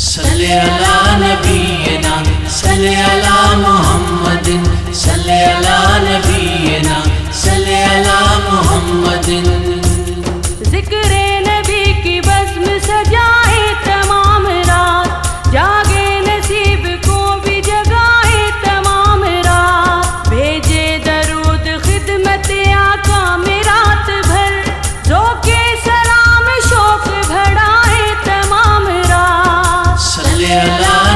صلی اللہ صلی اللہ محمد صلی اللہ نبینا.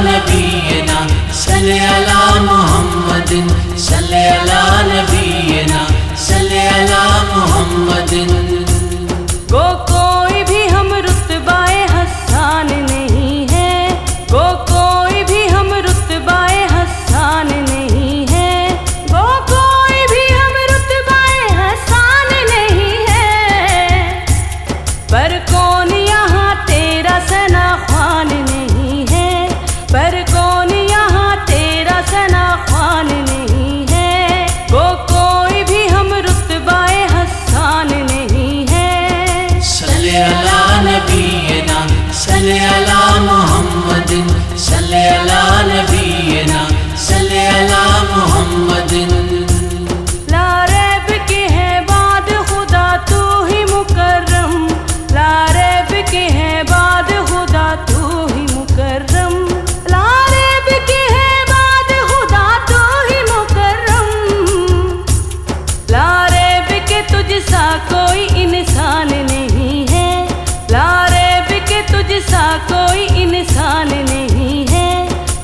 نبينا صل على محمد صل على نبينا صل على محمد. على نبينا صل على محمد صل على نبينا صل على محمد. کوئی انسان نہیں ہے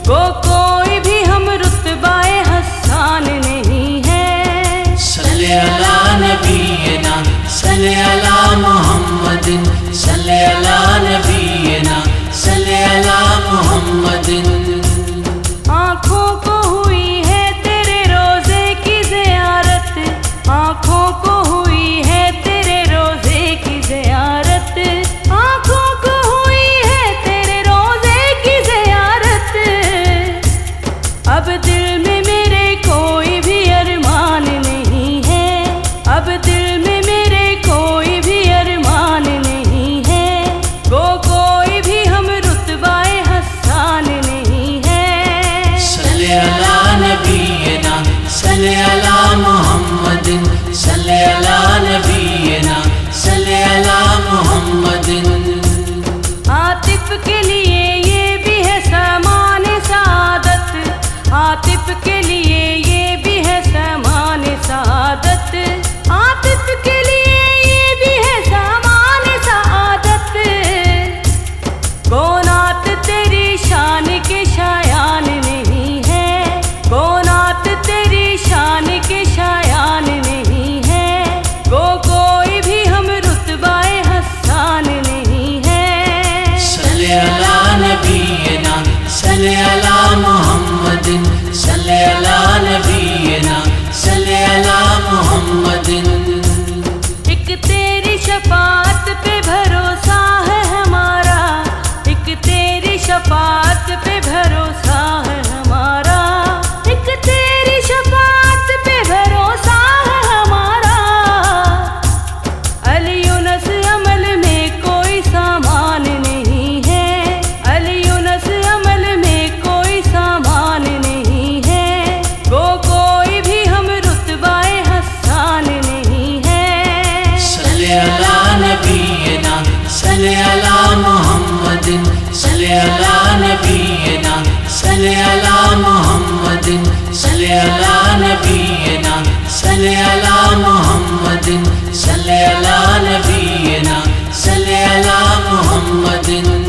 وہ کوئی بھی ہم رتبائے حسان نہیں ہے۔ صلی اللہ نبینا صلی اللہ محمد صلی اللہ نبینا صلی اللہ محمد آنکھوں کو محمد، صلی اللہ نبینا محمد. عاطف کے لیے یہ بھی ہے سامان سعادت، عاطف کے لیے نبينا صل على محمد صل على نبينا صلی اللہ محمد، صلی اللہ نبینا، صلی اللہ محمد، صلی اللہ نبینا، صلی اللہ محمد، صلی اللہ نبینا، صلی اللہ محمد۔